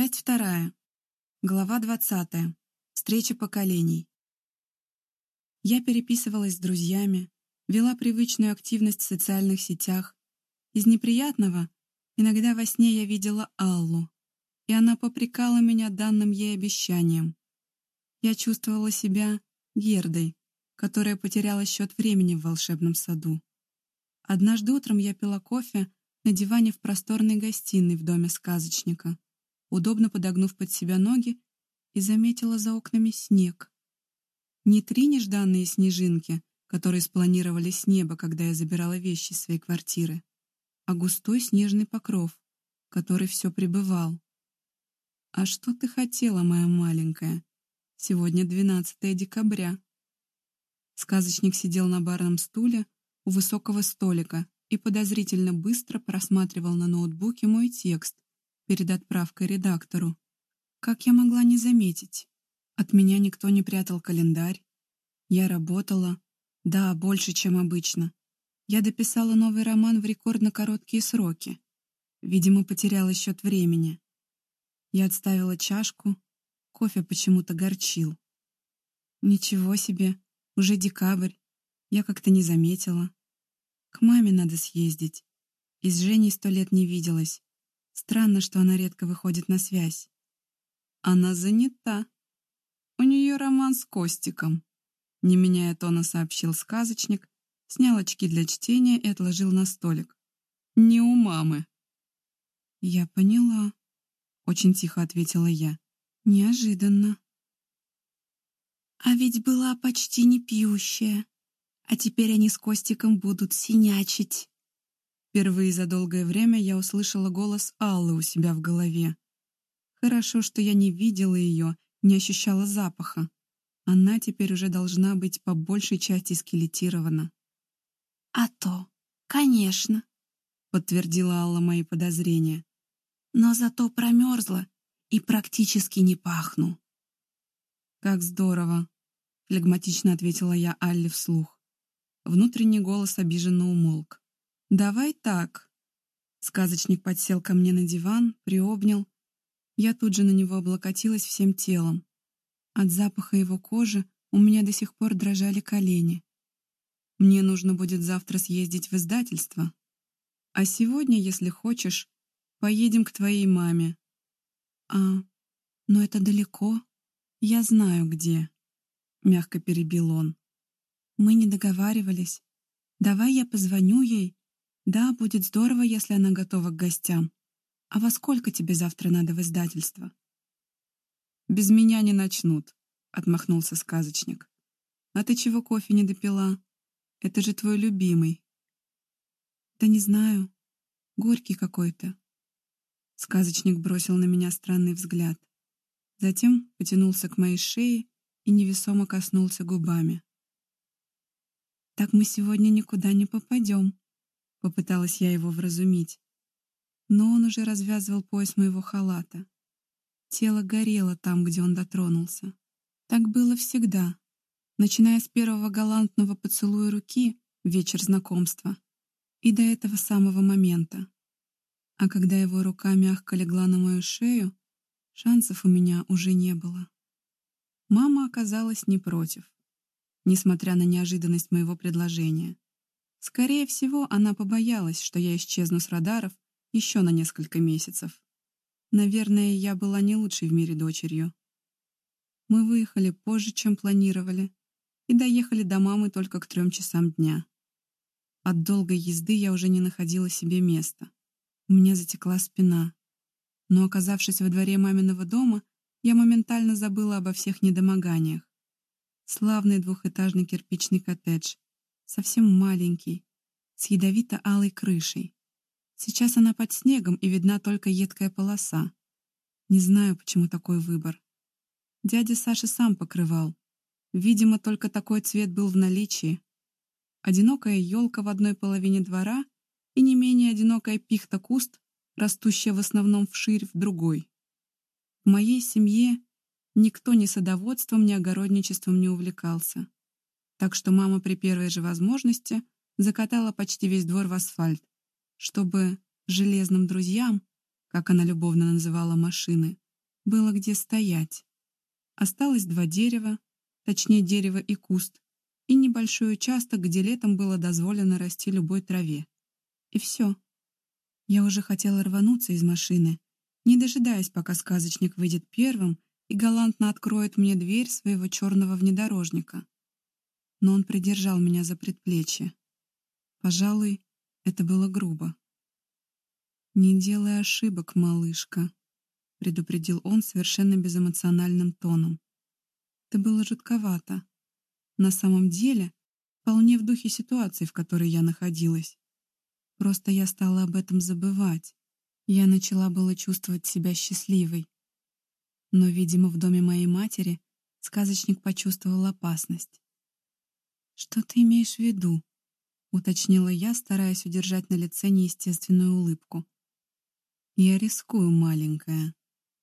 Часть вторая. Глава двадцатая. Встреча поколений. Я переписывалась с друзьями, вела привычную активность в социальных сетях. Из неприятного иногда во сне я видела Аллу, и она попрекала меня данным ей обещанием. Я чувствовала себя Гердой, которая потеряла счет времени в волшебном саду. Однажды утром я пила кофе на диване в просторной гостиной в доме сказочника удобно подогнув под себя ноги, и заметила за окнами снег. Не три нежданные снежинки, которые спланировали с неба, когда я забирала вещи из своей квартиры, а густой снежный покров, который все пребывал. «А что ты хотела, моя маленькая? Сегодня 12 декабря». Сказочник сидел на барном стуле у высокого столика и подозрительно быстро просматривал на ноутбуке мой текст, перед отправкой редактору. Как я могла не заметить? От меня никто не прятал календарь. Я работала. Да, больше, чем обычно. Я дописала новый роман в рекордно короткие сроки. Видимо, потеряла счет времени. Я отставила чашку. Кофе почему-то горчил. Ничего себе, уже декабрь. Я как-то не заметила. К маме надо съездить. И с Женей сто лет не виделась. Странно, что она редко выходит на связь. Она занята. У нее роман с Костиком. Не меняя тона, сообщил сказочник, снял очки для чтения и отложил на столик. Не у мамы. Я поняла. Очень тихо ответила я. Неожиданно. А ведь была почти не пьющая. А теперь они с Костиком будут синячить. Впервые за долгое время я услышала голос Аллы у себя в голове. Хорошо, что я не видела ее, не ощущала запаха. Она теперь уже должна быть по большей части скелетирована. «А то, конечно», — подтвердила Алла мои подозрения. «Но зато промерзла и практически не пахну». «Как здорово», — флегматично ответила я Алле вслух. Внутренний голос обиженно умолк. «Давай так». Сказочник подсел ко мне на диван, приобнял. Я тут же на него облокотилась всем телом. От запаха его кожи у меня до сих пор дрожали колени. Мне нужно будет завтра съездить в издательство. А сегодня, если хочешь, поедем к твоей маме. А, но это далеко. Я знаю, где. Мягко перебил он. Мы не договаривались. Давай я позвоню ей да, будет здорово, если она готова к гостям. А во сколько тебе завтра надо в издательство? Без меня не начнут, отмахнулся сказочник. А ты чего кофе не допила? Это же твой любимый. Да не знаю. Горький какой-то. Сказочник бросил на меня странный взгляд. Затем потянулся к моей шее и невесомо коснулся губами. «Так мы сегодня никуда не попадем», Попыталась я его вразумить. Но он уже развязывал пояс моего халата. Тело горело там, где он дотронулся. Так было всегда, начиная с первого галантного поцелуя руки вечер знакомства и до этого самого момента. А когда его рука мягко легла на мою шею, шансов у меня уже не было. Мама оказалась не против, несмотря на неожиданность моего предложения. Скорее всего, она побоялась, что я исчезну с радаров еще на несколько месяцев. Наверное, я была не лучшей в мире дочерью. Мы выехали позже, чем планировали, и доехали до мамы только к трем часам дня. От долгой езды я уже не находила себе места. У меня затекла спина. Но, оказавшись во дворе маминого дома, я моментально забыла обо всех недомоганиях. Славный двухэтажный кирпичный коттедж, совсем маленький, с ядовито-алой крышей. Сейчас она под снегом и видна только едкая полоса. Не знаю, почему такой выбор. Дядя Саша сам покрывал. Видимо, только такой цвет был в наличии. Одинокая елка в одной половине двора и не менее одинокая пихта-куст, растущая в основном вширь в другой. В моей семье никто ни садоводством, ни огородничеством не увлекался так что мама при первой же возможности закатала почти весь двор в асфальт, чтобы железным друзьям, как она любовно называла машины, было где стоять. Осталось два дерева, точнее дерево и куст, и небольшой участок, где летом было дозволено расти любой траве. И все. Я уже хотела рвануться из машины, не дожидаясь, пока сказочник выйдет первым и галантно откроет мне дверь своего черного внедорожника. Но он придержал меня за предплечье. Пожалуй, это было грубо. «Не делай ошибок, малышка», — предупредил он совершенно безэмоциональным тоном. Это было жутковато. На самом деле, вполне в духе ситуации, в которой я находилась. Просто я стала об этом забывать. Я начала было чувствовать себя счастливой. Но, видимо, в доме моей матери сказочник почувствовал опасность. «Что ты имеешь в виду?» — уточнила я, стараясь удержать на лице неестественную улыбку. «Я рискую, маленькая.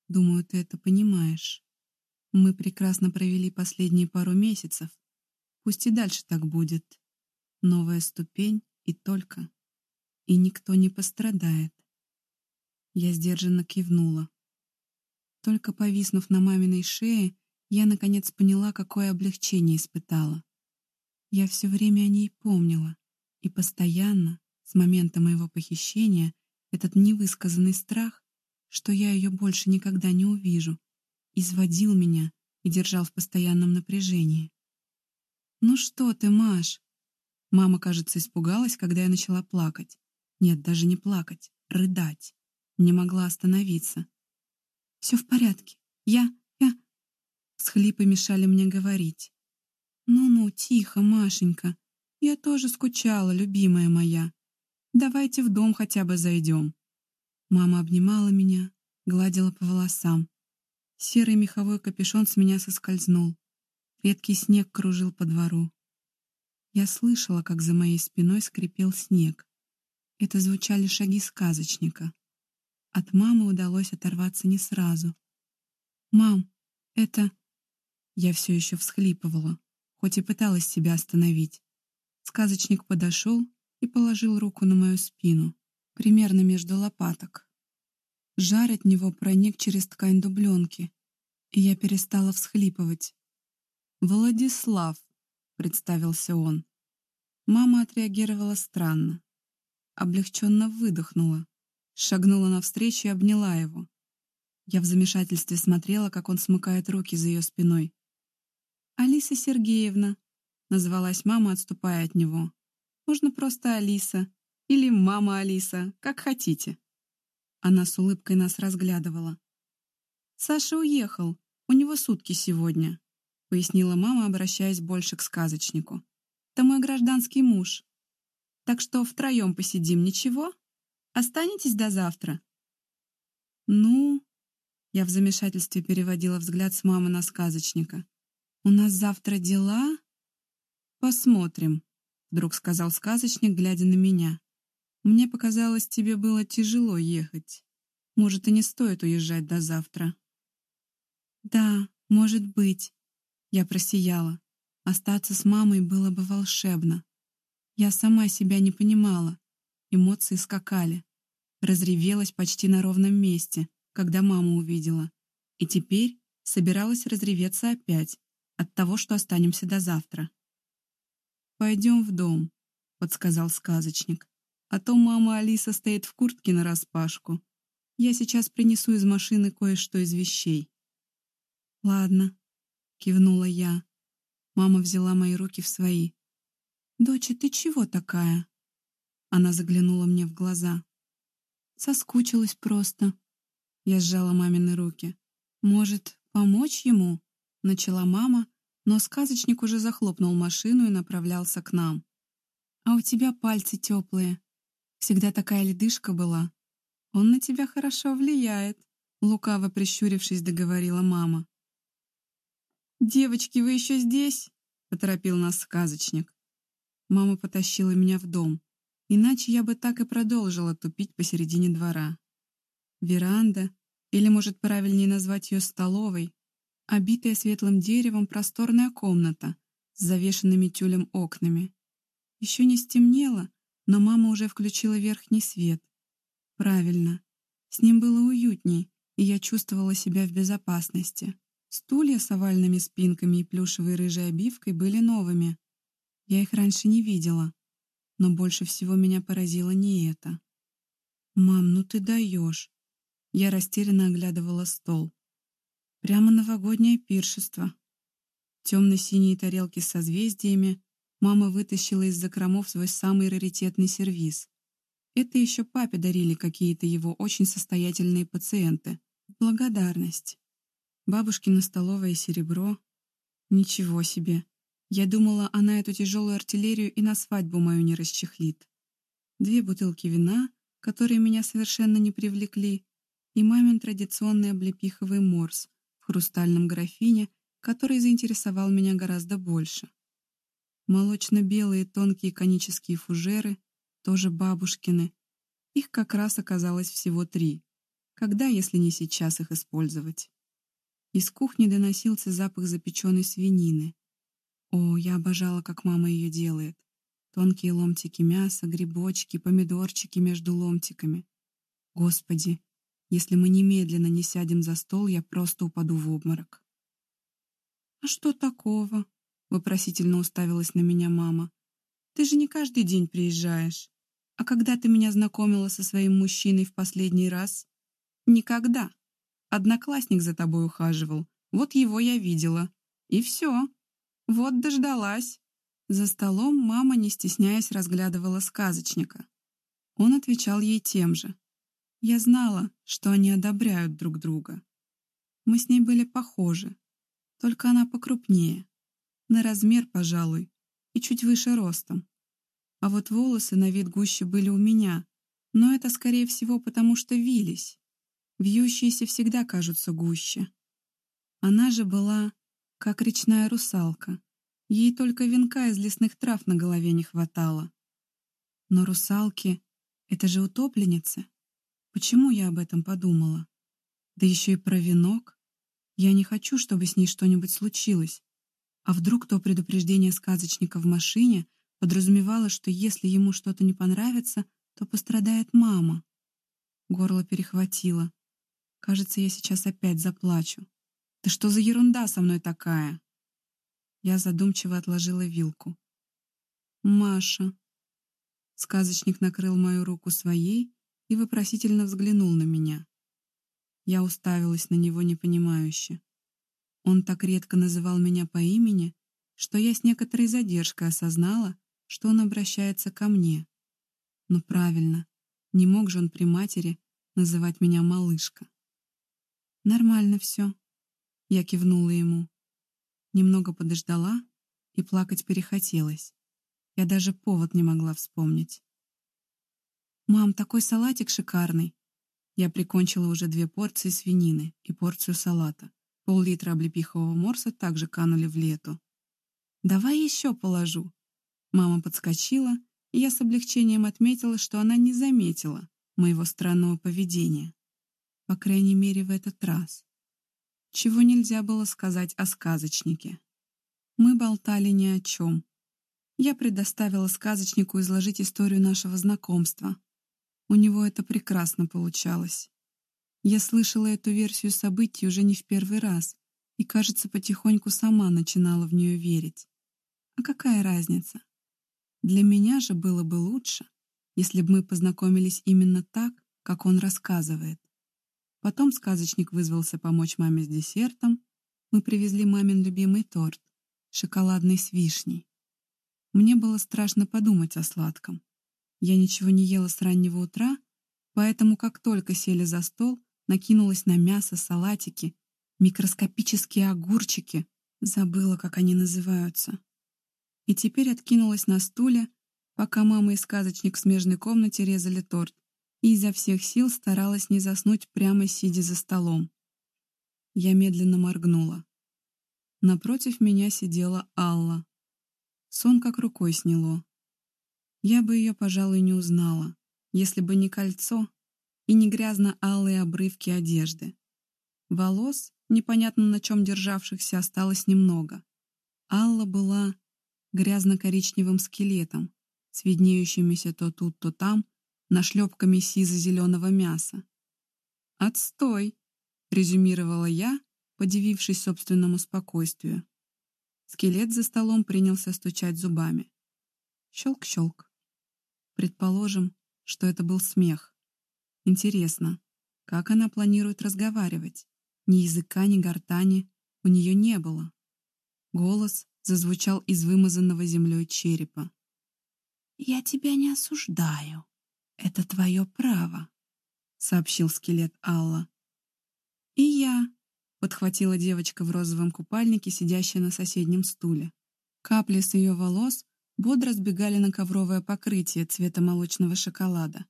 Думаю, ты это понимаешь. Мы прекрасно провели последние пару месяцев. Пусть и дальше так будет. Новая ступень и только и никто не пострадает. Я сдержанно кивнула. Только повиснув на маминой шее, я наконец поняла, какое облегчение испытала. Я все время о ней помнила, и постоянно, с момента моего похищения, этот невысказанный страх, что я ее больше никогда не увижу, изводил меня и держал в постоянном напряжении. «Ну что ты, Маш?» Мама, кажется, испугалась, когда я начала плакать. Нет, даже не плакать, рыдать. Не могла остановиться. «Все в порядке. Я... я...» Схлипы мешали мне говорить. «Ну-ну, тихо, Машенька. Я тоже скучала, любимая моя. Давайте в дом хотя бы зайдем». Мама обнимала меня, гладила по волосам. Серый меховой капюшон с меня соскользнул. Редкий снег кружил по двору. Я слышала, как за моей спиной скрипел снег. Это звучали шаги сказочника. От мамы удалось оторваться не сразу. «Мам, это...» Я все еще всхлипывала, хоть и пыталась себя остановить. Сказочник подошел и положил руку на мою спину, примерно между лопаток. Жар от него проник через ткань дубленки, и я перестала всхлипывать. «Владислав», — представился он. Мама отреагировала странно облегченно выдохнула, шагнула навстречу и обняла его. Я в замешательстве смотрела, как он смыкает руки за ее спиной. «Алиса Сергеевна», — назвалась мама, отступая от него. «Можно просто Алиса. Или мама Алиса, как хотите». Она с улыбкой нас разглядывала. «Саша уехал. У него сутки сегодня», — пояснила мама, обращаясь больше к сказочнику. «Это мой гражданский муж. Так что втроем посидим, ничего? Останетесь до завтра?» «Ну...» Я в замешательстве переводила взгляд с мамы на сказочника. «У нас завтра дела?» «Посмотрим», — вдруг сказал сказочник, глядя на меня. «Мне показалось, тебе было тяжело ехать. Может, и не стоит уезжать до завтра». «Да, может быть», — я просияла. Остаться с мамой было бы волшебно. Я сама себя не понимала. Эмоции скакали. Разревелась почти на ровном месте, когда маму увидела. И теперь собиралась разреветься опять от того, что останемся до завтра. «Пойдем в дом», — подсказал сказочник. «А то мама Алиса стоит в куртке нараспашку. Я сейчас принесу из машины кое-что из вещей». «Ладно», — кивнула я. Мама взяла мои руки в свои. «Доча, ты чего такая?» Она заглянула мне в глаза. «Соскучилась просто». Я сжала мамины руки. «Может, помочь ему?» Начала мама, но сказочник уже захлопнул машину и направлялся к нам. «А у тебя пальцы теплые. Всегда такая ледышка была. Он на тебя хорошо влияет», лукаво прищурившись, договорила мама. «Девочки, вы еще здесь?» — поторопил нас сказочник. Мама потащила меня в дом. Иначе я бы так и продолжила тупить посередине двора. Веранда, или, может, правильнее назвать ее столовой, обитая светлым деревом просторная комната с завешенными тюлем окнами. Еще не стемнело, но мама уже включила верхний свет. Правильно, с ним было уютней, и я чувствовала себя в безопасности. Стулья с овальными спинками и плюшевой рыжей обивкой были новыми. Я их раньше не видела. Но больше всего меня поразило не это. «Мам, ну ты даешь!» Я растерянно оглядывала стол. Прямо новогоднее пиршество. Темно-синие тарелки с созвездиями мама вытащила из закромов свой самый раритетный сервиз. Это еще папе дарили какие-то его очень состоятельные пациенты. Благодарность. Бабушкино столовое серебро. Ничего себе. Я думала, она эту тяжелую артиллерию и на свадьбу мою не расчехлит. Две бутылки вина, которые меня совершенно не привлекли, и мамин традиционный облепиховый морс хрустальном графине, который заинтересовал меня гораздо больше. Молочно-белые тонкие конические фужеры, тоже бабушкины. Их как раз оказалось всего три. Когда, если не сейчас, их использовать? Из кухни доносился запах запеченной свинины. О, я обожала, как мама ее делает. Тонкие ломтики мяса, грибочки, помидорчики между ломтиками. Господи, если мы немедленно не сядем за стол, я просто упаду в обморок. «А что такого?» — вопросительно уставилась на меня мама. «Ты же не каждый день приезжаешь. А когда ты меня знакомила со своим мужчиной в последний раз?» «Никогда», Одноклассник за тобой ухаживал. Вот его я видела. И все. Вот дождалась. За столом мама, не стесняясь, разглядывала сказочника. Он отвечал ей тем же. Я знала, что они одобряют друг друга. Мы с ней были похожи, только она покрупнее. На размер, пожалуй, и чуть выше ростом. А вот волосы на вид гуще были у меня, но это, скорее всего, потому что вились. Вьющиеся всегда кажутся гуще. Она же была, как речная русалка. Ей только венка из лесных трав на голове не хватало. Но русалки — это же утопленницы. Почему я об этом подумала? Да еще и про венок. Я не хочу, чтобы с ней что-нибудь случилось. А вдруг то предупреждение сказочника в машине подразумевало, что если ему что-то не понравится, то пострадает мама? Горло перехватило. Кажется, я сейчас опять заплачу. Да что за ерунда со мной такая? Я задумчиво отложила вилку. «Маша». Сказочник накрыл мою руку своей и вопросительно взглянул на меня. Я уставилась на него непонимающе. Он так редко называл меня по имени, что я с некоторой задержкой осознала, что он обращается ко мне. Но правильно, не мог же он при матери называть меня малышка. «Нормально все», — я кивнула ему. Немного подождала, и плакать перехотелось. Я даже повод не могла вспомнить. «Мам, такой салатик шикарный!» Я прикончила уже две порции свинины и порцию салата. Пол-литра облепихового морса также канули в лету. «Давай еще положу!» Мама подскочила, и я с облегчением отметила, что она не заметила моего странного поведения. По крайней мере, в этот раз. Чего нельзя было сказать о сказочнике. Мы болтали ни о чем. Я предоставила сказочнику изложить историю нашего знакомства. У него это прекрасно получалось. Я слышала эту версию событий уже не в первый раз и, кажется, потихоньку сама начинала в нее верить. А какая разница? Для меня же было бы лучше, если бы мы познакомились именно так, как он рассказывает. Потом сказочник вызвался помочь маме с десертом. Мы привезли мамин любимый торт, шоколадный с вишней. Мне было страшно подумать о сладком. Я ничего не ела с раннего утра, поэтому как только сели за стол, накинулась на мясо, салатики, микроскопические огурчики, забыла, как они называются. И теперь откинулась на стуле, пока мама и сказочник в смежной комнате резали торт, и изо всех сил старалась не заснуть прямо сидя за столом. Я медленно моргнула. Напротив меня сидела Алла. Сон как рукой сняло. Я бы ее, пожалуй, не узнала, если бы не кольцо и не грязно-алые обрывки одежды. Волос, непонятно на чем державшихся, осталось немного. Алла была грязно-коричневым скелетом, с виднеющимися то тут, то там, нашлепками сизо-зеленого мяса. «Отстой!» резюмировала я, подивившись собственному спокойствию. Скелет за столом принялся стучать зубами. Щелк-щелк. Предположим, что это был смех. Интересно, как она планирует разговаривать? Ни языка, ни гортани у нее не было. Голос зазвучал из вымазанного землей черепа. «Я тебя не осуждаю. Это твое право», — сообщил скелет Алла. «И я», — подхватила девочка в розовом купальнике, сидящая на соседнем стуле. Капли с ее волос бодро сбегали на ковровое покрытие цвета молочного шоколада.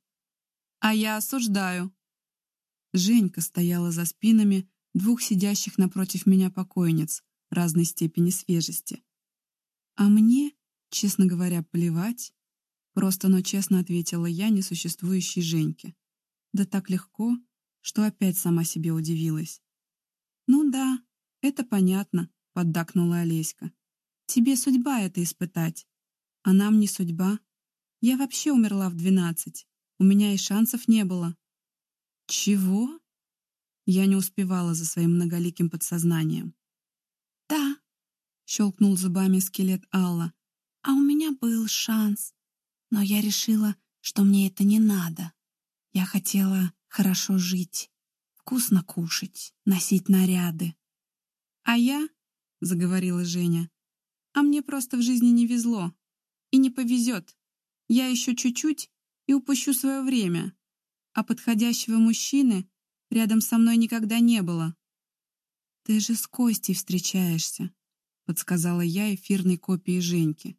«А я осуждаю!» Женька стояла за спинами двух сидящих напротив меня покойниц разной степени свежести. А мне, честно говоря, плевать. Просто, но честно ответила я несуществующей Женьке. Да так легко, что опять сама себе удивилась. «Ну да, это понятно», — поддакнула Олеська. «Тебе судьба это испытать. А нам не судьба. Я вообще умерла в двенадцать. У меня и шансов не было». «Чего?» Я не успевала за своим многоликим подсознанием. «Да», — щелкнул зубами скелет Алла, «а у меня был шанс. Но я решила, что мне это не надо. Я хотела хорошо жить, вкусно кушать, носить наряды. А я, — заговорила Женя, — а мне просто в жизни не везло. И не повезет. Я еще чуть-чуть и упущу свое время. А подходящего мужчины рядом со мной никогда не было. «Ты же с Костей встречаешься», — подсказала я эфирной копии Женьки.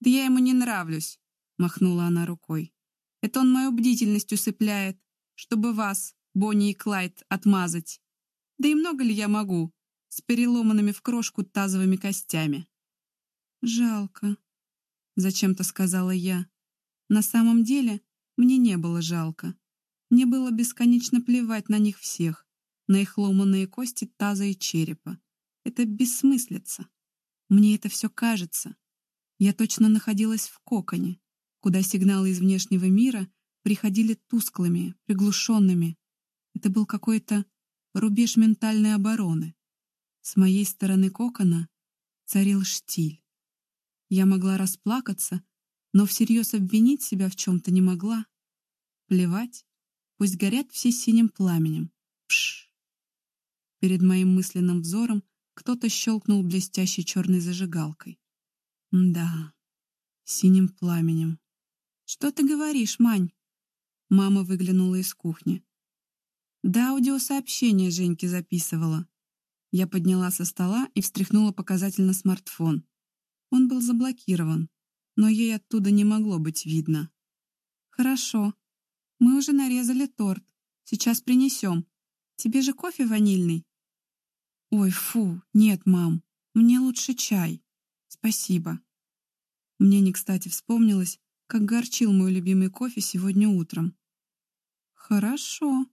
«Да я ему не нравлюсь», — махнула она рукой. «Это он мою бдительность усыпляет, чтобы вас, Бонни и Клайд, отмазать. Да и много ли я могу, с переломанными в крошку тазовыми костями?» «Жалко», — зачем-то сказала я. На самом деле мне не было жалко. Мне было бесконечно плевать на них всех, на их ломанные кости таза и черепа. Это бессмыслица. Мне это все кажется. Я точно находилась в коконе, куда сигналы из внешнего мира приходили тусклыми, приглушенными. Это был какой-то рубеж ментальной обороны. С моей стороны кокона царил штиль. Я могла расплакаться, но всерьез обвинить себя в чем-то не могла. Плевать, пусть горят все синим пламенем. Пш! Перед моим мысленным взором кто-то щелкнул блестящей черной зажигалкой. Да, синим пламенем. «Что ты говоришь, Мань?» Мама выглянула из кухни. «Да, аудиосообщение Женьке записывала». Я подняла со стола и встряхнула показательно смартфон. Он был заблокирован, но ей оттуда не могло быть видно. «Хорошо. Мы уже нарезали торт. Сейчас принесем. Тебе же кофе ванильный?» «Ой, фу, нет, мам. Мне лучше чай. Спасибо». Мне не кстати вспомнилось, как горчил мой любимый кофе сегодня утром. «Хорошо».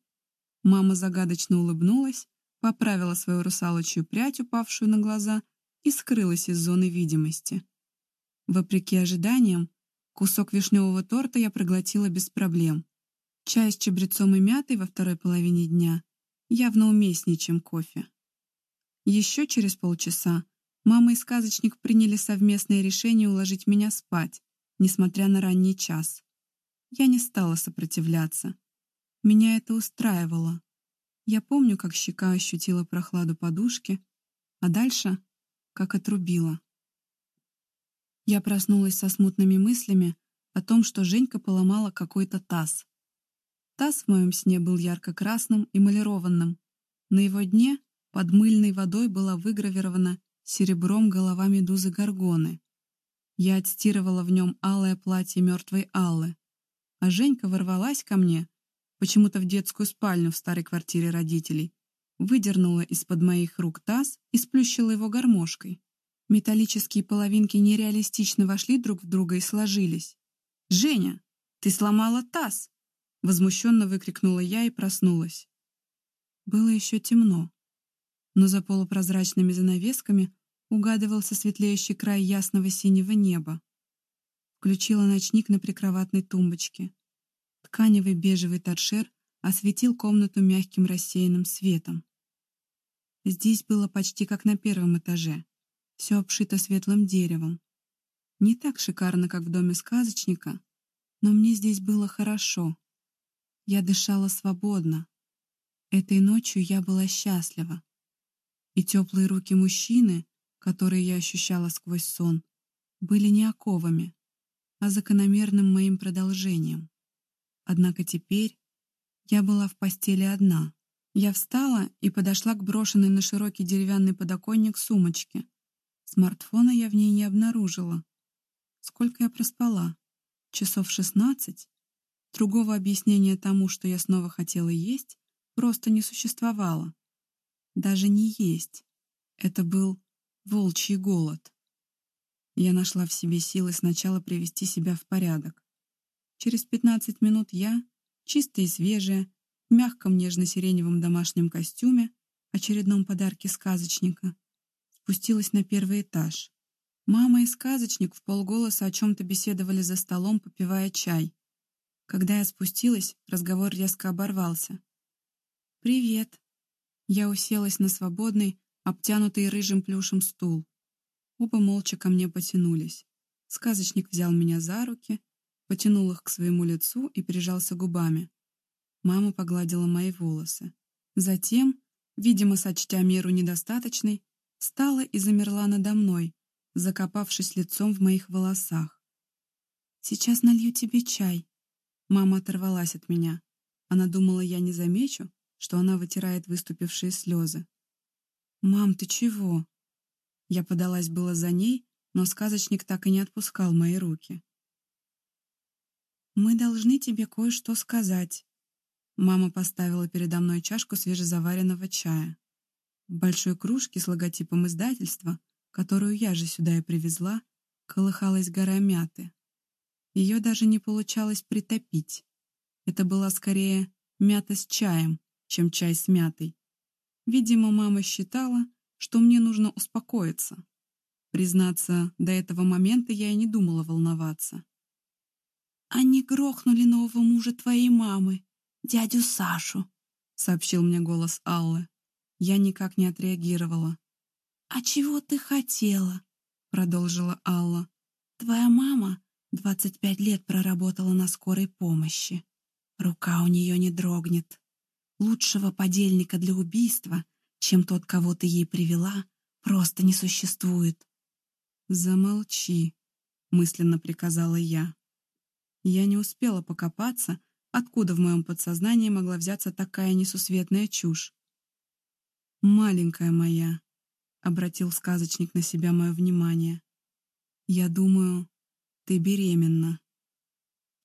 Мама загадочно улыбнулась, поправила свою русалочью прядь, упавшую на глаза, и скрылась из зоны видимости. Вопреки ожиданиям, кусок вишневого торта я проглотила без проблем. Чай с чабрецом и мятой во второй половине дня явно уместнее, чем кофе. Еще через полчаса мама и сказочник приняли совместное решение уложить меня спать, несмотря на ранний час. Я не стала сопротивляться. Меня это устраивало. Я помню, как щека ощутила прохладу подушки, а дальше — как отрубила. Я проснулась со смутными мыслями о том, что Женька поломала какой-то таз. Таз в моем сне был ярко-красным и малированным. На его дне под мыльной водой была выгравирована серебром голова медузы Горгоны. Я отстирывала в нем алое платье мертвой Аллы. А Женька ворвалась ко мне, почему-то в детскую спальню в старой квартире родителей, выдернула из-под моих рук таз и сплющила его гармошкой. Металлические половинки нереалистично вошли друг в друга и сложились. «Женя, ты сломала таз!» Возмущенно выкрикнула я и проснулась. Было еще темно, но за полупрозрачными занавесками угадывался светлеющий край ясного синего неба. Включила ночник на прикроватной тумбочке. Тканевый бежевый торшер осветил комнату мягким рассеянным светом. Здесь было почти как на первом этаже. Все обшито светлым деревом. Не так шикарно, как в доме сказочника, но мне здесь было хорошо. Я дышала свободно. Этой ночью я была счастлива. И теплые руки мужчины, которые я ощущала сквозь сон, были не оковами, а закономерным моим продолжением. Однако теперь я была в постели одна. Я встала и подошла к брошенной на широкий деревянный подоконник сумочке. Смартфона я в ней не обнаружила. Сколько я проспала? Часов шестнадцать? Другого объяснения тому, что я снова хотела есть, просто не существовало. Даже не есть. Это был волчий голод. Я нашла в себе силы сначала привести себя в порядок. Через пятнадцать минут я, чистая и свежая, в мягком нежно-сиреневом домашнем костюме, очередном подарке сказочника, спустилась на первый этаж. Мама и сказочник в полголоса о чем-то беседовали за столом, попивая чай. Когда я спустилась, разговор резко оборвался. «Привет». Я уселась на свободный, обтянутый рыжим плюшем стул. Оба молча ко мне потянулись. Сказочник взял меня за руки, потянул их к своему лицу и прижался губами. Мама погладила мои волосы. Затем, видимо, сочтя меру недостаточной, встала и замерла надо мной, закопавшись лицом в моих волосах. «Сейчас налью тебе чай». Мама оторвалась от меня. Она думала, я не замечу, что она вытирает выступившие слезы. «Мам, ты чего?» Я подалась было за ней, но сказочник так и не отпускал мои руки. «Мы должны тебе кое-что сказать». Мама поставила передо мной чашку свежезаваренного чая. В большой кружке с логотипом издательства которую я же сюда и привезла, колыхалась гора мяты. Ее даже не получалось притопить. Это была скорее мята с чаем, чем чай с мятой. Видимо, мама считала, что мне нужно успокоиться. Признаться, до этого момента я и не думала волноваться. «Они грохнули нового мужа твоей мамы, дядю Сашу», — сообщил мне голос Аллы. Я никак не отреагировала. «А чего ты хотела?» — продолжила Алла. «Твоя мама двадцать пять лет проработала на скорой помощи. Рука у нее не дрогнет. Лучшего подельника для убийства, чем тот, кого ты ей привела, просто не существует». «Замолчи», — мысленно приказала я. Я не успела покопаться, откуда в моем подсознании могла взяться такая несусветная чушь. «Маленькая моя», обратил сказочник на себя мое внимание. «Я думаю, ты беременна».